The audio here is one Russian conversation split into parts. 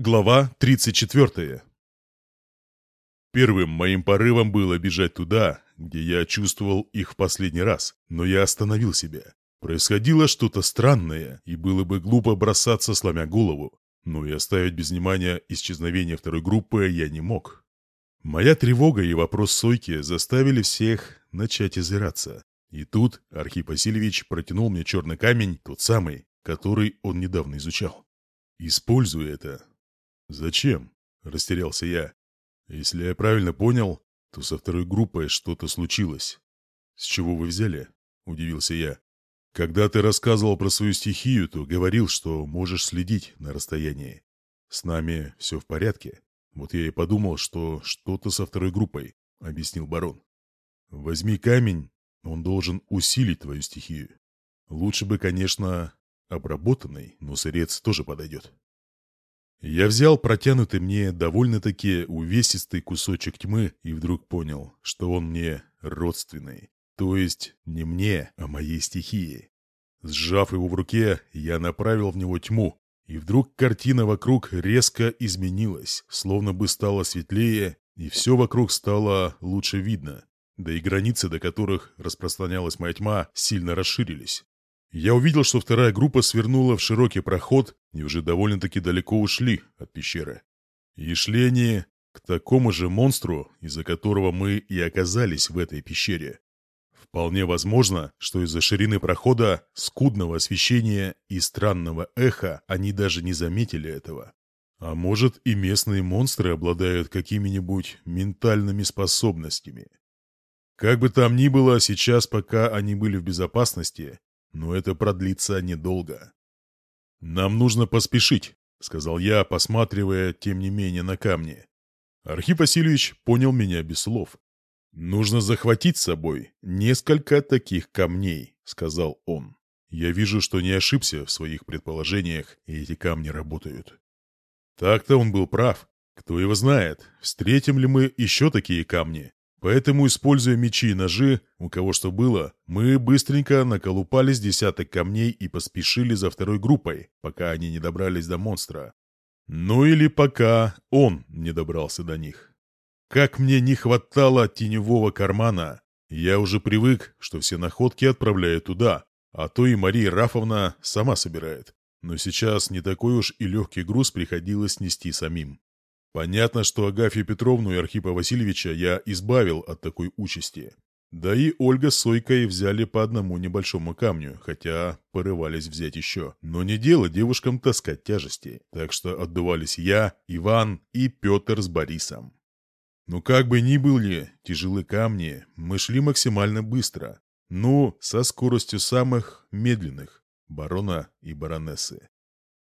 Глава 34. Первым моим порывом было бежать туда, где я чувствовал их в последний раз, но я остановил себя. Происходило что-то странное, и было бы глупо бросаться, сломя голову, но и оставить без внимания исчезновение второй группы я не мог. Моя тревога и вопрос Сойки заставили всех начать озираться. И тут Архип Васильевич протянул мне черный камень, тот самый, который он недавно изучал. Используя это, «Зачем?» — растерялся я. «Если я правильно понял, то со второй группой что-то случилось». «С чего вы взяли?» — удивился я. «Когда ты рассказывал про свою стихию, то говорил, что можешь следить на расстоянии. С нами все в порядке. Вот я и подумал, что что-то со второй группой», — объяснил барон. «Возьми камень, он должен усилить твою стихию. Лучше бы, конечно, обработанный, но сырец тоже подойдет». Я взял протянутый мне довольно-таки увесистый кусочек тьмы и вдруг понял, что он мне родственный. То есть не мне, а моей стихии. Сжав его в руке, я направил в него тьму, и вдруг картина вокруг резко изменилась, словно бы стало светлее, и все вокруг стало лучше видно. Да и границы, до которых распространялась моя тьма, сильно расширились. Я увидел, что вторая группа свернула в широкий проход и уже довольно-таки далеко ушли от пещеры. И шли они к такому же монстру, из-за которого мы и оказались в этой пещере. Вполне возможно, что из-за ширины прохода, скудного освещения и странного эха они даже не заметили этого. А может и местные монстры обладают какими-нибудь ментальными способностями. Как бы там ни было, сейчас, пока они были в безопасности, но это продлится недолго. «Нам нужно поспешить», — сказал я, посматривая, тем не менее, на камни. Архип Васильевич понял меня без слов. «Нужно захватить с собой несколько таких камней», — сказал он. «Я вижу, что не ошибся в своих предположениях, и эти камни работают». Так-то он был прав. Кто его знает, встретим ли мы еще такие камни, Поэтому, используя мечи и ножи, у кого что было, мы быстренько наколупали с десяток камней и поспешили за второй группой, пока они не добрались до монстра. Ну или пока он не добрался до них. Как мне не хватало теневого кармана. Я уже привык, что все находки отправляю туда, а то и Мария Рафовна сама собирает. Но сейчас не такой уж и легкий груз приходилось нести самим. Понятно, что Агафью Петровну и Архипа Васильевича я избавил от такой участи. Да и Ольга с Сойкой взяли по одному небольшому камню, хотя порывались взять еще. Но не дело девушкам таскать тяжести, так что отдувались я, Иван и Петр с Борисом. Но как бы ни были тяжелы камни, мы шли максимально быстро. но со скоростью самых медленных, барона и баронессы.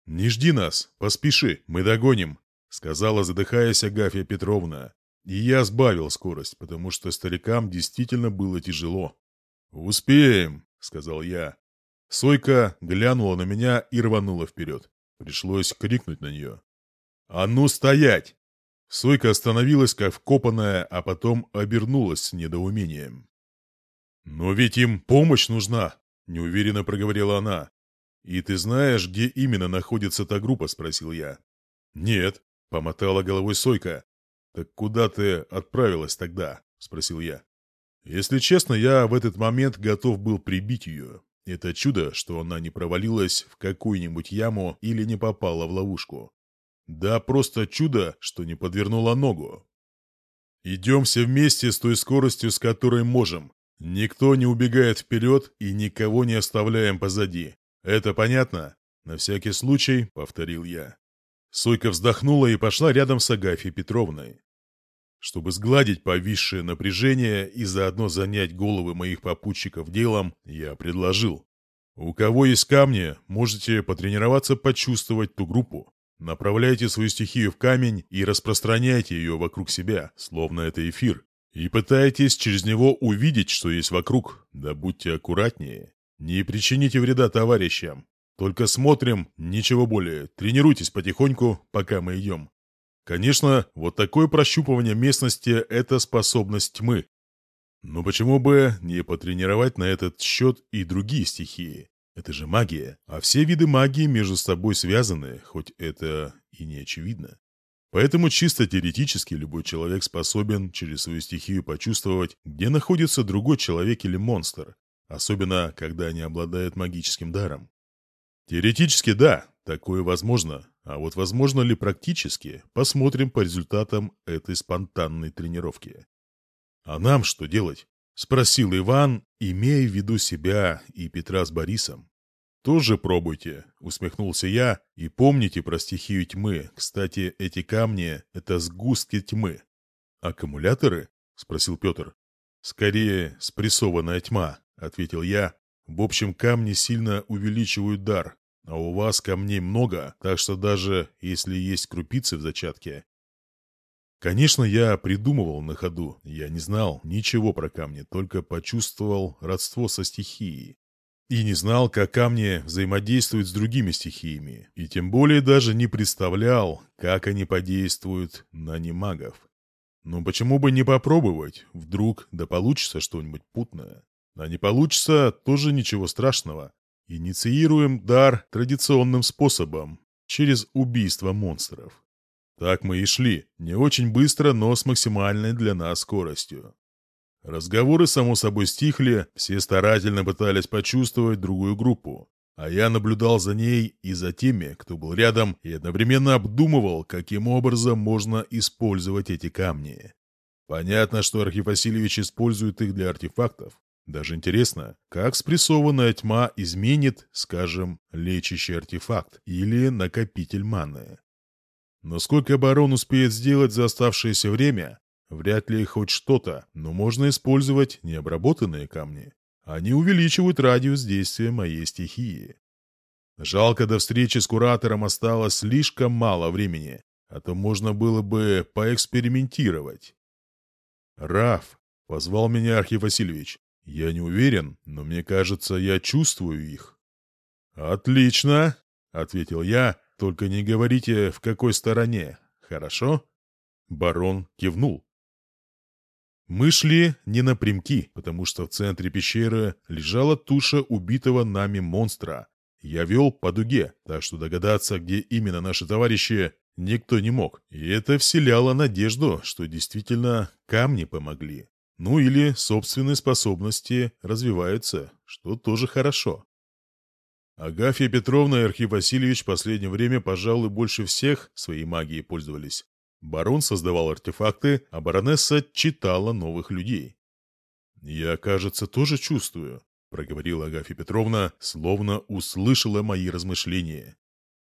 «Не жди нас, поспеши, мы догоним», — сказала, задыхаясь Агафья Петровна. И я сбавил скорость, потому что старикам действительно было тяжело. «Успеем», — сказал я. Сойка глянула на меня и рванула вперед. Пришлось крикнуть на нее. «А ну стоять!» Сойка остановилась, как вкопанная, а потом обернулась с недоумением. «Но ведь им помощь нужна!» — неуверенно проговорила она. «И ты знаешь, где именно находится та группа?» — спросил я. «Нет», — помотала головой Сойка. «Так куда ты отправилась тогда?» — спросил я. «Если честно, я в этот момент готов был прибить ее. Это чудо, что она не провалилась в какую-нибудь яму или не попала в ловушку. Да просто чудо, что не подвернула ногу. Идем все вместе с той скоростью, с которой можем. Никто не убегает вперед и никого не оставляем позади. Это понятно?» «На всякий случай», — повторил я. Сойка вздохнула и пошла рядом с Агафьей Петровной. Чтобы сгладить повисшее напряжение и заодно занять головы моих попутчиков делом, я предложил. У кого есть камни, можете потренироваться почувствовать ту группу. Направляйте свою стихию в камень и распространяйте ее вокруг себя, словно это эфир. И пытайтесь через него увидеть, что есть вокруг, да будьте аккуратнее. Не причините вреда товарищам, только смотрим, ничего более. Тренируйтесь потихоньку, пока мы идем. Конечно, вот такое прощупывание местности – это способность тьмы. Но почему бы не потренировать на этот счет и другие стихии? Это же магия, а все виды магии между собой связаны, хоть это и не очевидно. Поэтому чисто теоретически любой человек способен через свою стихию почувствовать, где находится другой человек или монстр, особенно когда они обладают магическим даром. Теоретически да, такое возможно. А вот возможно ли практически, посмотрим по результатам этой спонтанной тренировки. А нам что делать? Спросил Иван, имея в виду себя и Петра с Борисом. «Тоже пробуйте», — усмехнулся я, — «и помните про стихию тьмы. Кстати, эти камни — это сгустки тьмы». «Аккумуляторы?» — спросил Петр. «Скорее, спрессованная тьма», — ответил я. «В общем, камни сильно увеличивают дар, а у вас камней много, так что даже если есть крупицы в зачатке... Конечно, я придумывал на ходу. Я не знал ничего про камни, только почувствовал родство со стихией. И не знал, как камни взаимодействуют с другими стихиями. И тем более даже не представлял, как они подействуют на немагов. Ну почему бы не попробовать? Вдруг да получится что-нибудь путное. А не получится, тоже ничего страшного. Инициируем дар традиционным способом, через убийство монстров. Так мы и шли, не очень быстро, но с максимальной для нас скоростью. Разговоры, само собой, стихли, все старательно пытались почувствовать другую группу, а я наблюдал за ней и за теми, кто был рядом, и одновременно обдумывал, каким образом можно использовать эти камни. Понятно, что Архив Васильевич использует их для артефактов, даже интересно, как спрессованная тьма изменит, скажем, лечащий артефакт или накопитель маны. Но сколько барон успеет сделать за оставшееся время? Вряд ли хоть что-то, но можно использовать необработанные камни. Они увеличивают радиус действия моей стихии. Жалко, до встречи с куратором осталось слишком мало времени, а то можно было бы поэкспериментировать. «Раф!» — позвал меня Архив Васильевич. «Я не уверен, но мне кажется, я чувствую их». «Отлично!» — ответил я. «Только не говорите, в какой стороне, хорошо?» Барон кивнул. Мы шли не напрямки, потому что в центре пещеры лежала туша убитого нами монстра. Я вел по дуге, так что догадаться, где именно наши товарищи, никто не мог. И это вселяло надежду, что действительно камни помогли. Ну или собственные способности развиваются, что тоже хорошо. Агафья Петровна и Архив Васильевич в последнее время, пожалуй, больше всех своей магией пользовались. Барон создавал артефакты, а баронесса читала новых людей. «Я, кажется, тоже чувствую», — проговорила Агафья Петровна, словно услышала мои размышления.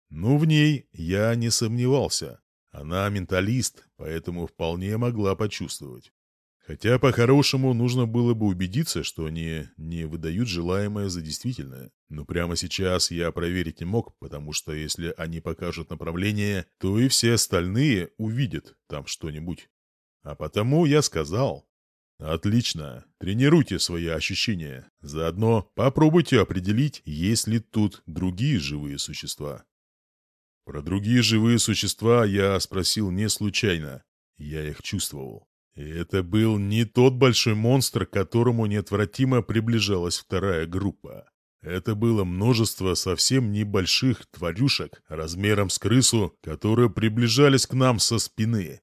«Ну, в ней я не сомневался. Она менталист, поэтому вполне могла почувствовать. Хотя, по-хорошему, нужно было бы убедиться, что они не выдают желаемое за действительное. Но прямо сейчас я проверить не мог, потому что если они покажут направление, то и все остальные увидят там что-нибудь. А потому я сказал. Отлично, тренируйте свои ощущения. Заодно попробуйте определить, есть ли тут другие живые существа. Про другие живые существа я спросил не случайно. Я их чувствовал. Это был не тот большой монстр, к которому неотвратимо приближалась вторая группа. Это было множество совсем небольших тварюшек размером с крысу, которые приближались к нам со спины.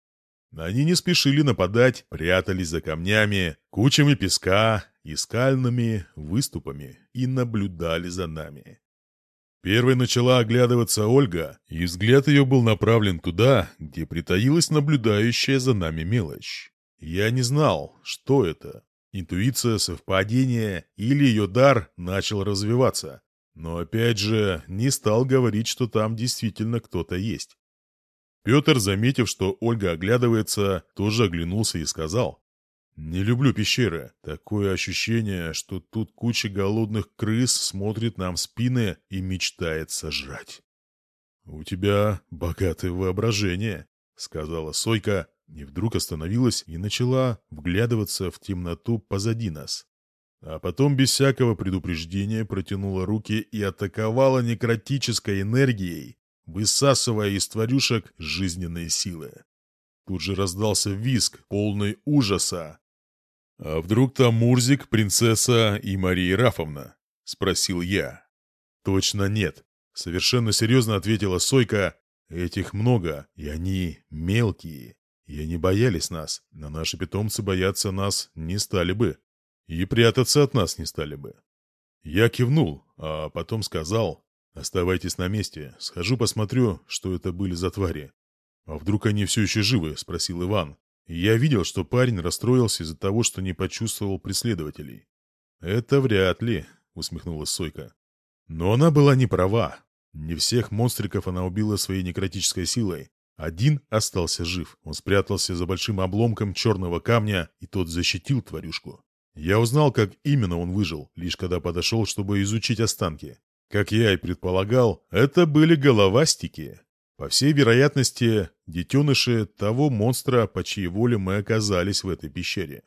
Они не спешили нападать, прятались за камнями, кучами песка и скальными выступами и наблюдали за нами. Первой начала оглядываться Ольга, и взгляд ее был направлен туда, где притаилась наблюдающая за нами мелочь. Я не знал, что это. Интуиция, совпадение или ее дар начал развиваться. Но опять же, не стал говорить, что там действительно кто-то есть. Петр, заметив, что Ольга оглядывается, тоже оглянулся и сказал. «Не люблю пещеры. Такое ощущение, что тут куча голодных крыс смотрит нам в спины и мечтает сожрать». «У тебя богатое воображение», — сказала Сойка, и вдруг остановилась и начала вглядываться в темноту позади нас. А потом без всякого предупреждения протянула руки и атаковала некротической энергией, высасывая из тварюшек жизненные силы. Тут же раздался визг полный ужаса. «А вдруг там Мурзик, принцесса и Мария Рафовна?» — спросил я. «Точно нет», — совершенно серьезно ответила Сойка. «Этих много, и они мелкие и они боялись нас, но наши питомцы бояться нас не стали бы. И прятаться от нас не стали бы. Я кивнул, а потом сказал, «Оставайтесь на месте, схожу посмотрю, что это были за твари». «А вдруг они все еще живы?» — спросил Иван. И я видел, что парень расстроился из-за того, что не почувствовал преследователей. «Это вряд ли», — усмехнулась Сойка. Но она была не права. Не всех монстриков она убила своей некротической силой, один остался жив. Он спрятался за большим обломком черного камня, и тот защитил тварюшку. Я узнал, как именно он выжил, лишь когда подошел, чтобы изучить останки. Как я и предполагал, это были головастики. По всей вероятности, детеныши того монстра, по чьей воле мы оказались в этой пещере.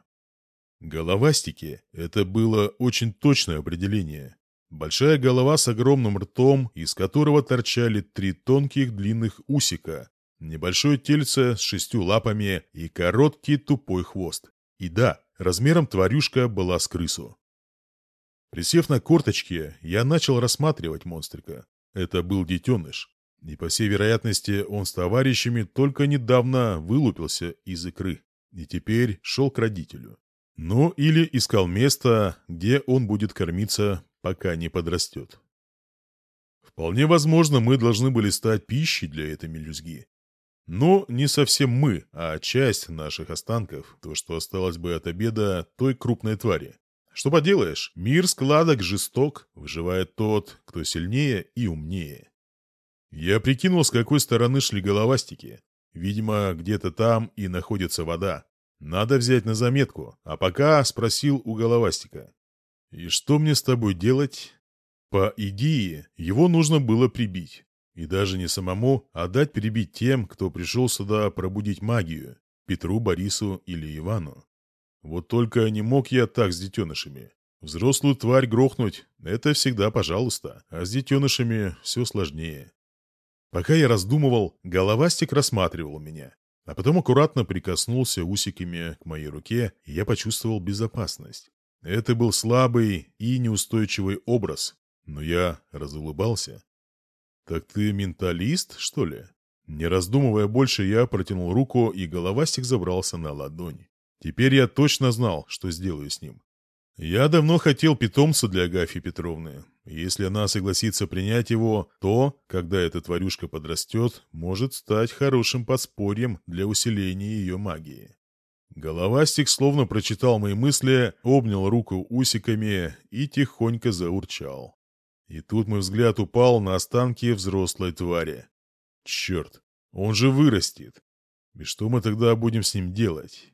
Головастики – это было очень точное определение. Большая голова с огромным ртом, из которого торчали три тонких длинных усика, Небольшое тельце с шестью лапами и короткий тупой хвост. И да, размером тварюшка была с крысу. Присев на корточки, я начал рассматривать монстрика. Это был детеныш. И, по всей вероятности, он с товарищами только недавно вылупился из икры и теперь шел к родителю. Ну, или искал место, где он будет кормиться, пока не подрастет. Вполне возможно, мы должны были стать пищей для этой мелюзги. Но не совсем мы, а часть наших останков, то, что осталось бы от обеда той крупной твари. Что поделаешь, мир складок жесток, выживает тот, кто сильнее и умнее. Я прикинул, с какой стороны шли головастики. Видимо, где-то там и находится вода. Надо взять на заметку, а пока спросил у головастика. «И что мне с тобой делать?» По идее, его нужно было прибить и даже не самому, а дать перебить тем, кто пришел сюда пробудить магию, Петру, Борису или Ивану. Вот только не мог я так с детенышами. Взрослую тварь грохнуть — это всегда пожалуйста, а с детенышами все сложнее. Пока я раздумывал, головастик рассматривал меня, а потом аккуратно прикоснулся усиками к моей руке, и я почувствовал безопасность. Это был слабый и неустойчивый образ, но я разулыбался «Так ты менталист, что ли?» Не раздумывая больше, я протянул руку, и головастик забрался на ладонь. Теперь я точно знал, что сделаю с ним. Я давно хотел питомца для Агафьи Петровны. Если она согласится принять его, то, когда эта тварюшка подрастет, может стать хорошим подспорьем для усиления ее магии. Головастик словно прочитал мои мысли, обнял руку усиками и тихонько заурчал. И тут мой взгляд упал на останки взрослой твари. Черт, он же вырастет. И что мы тогда будем с ним делать?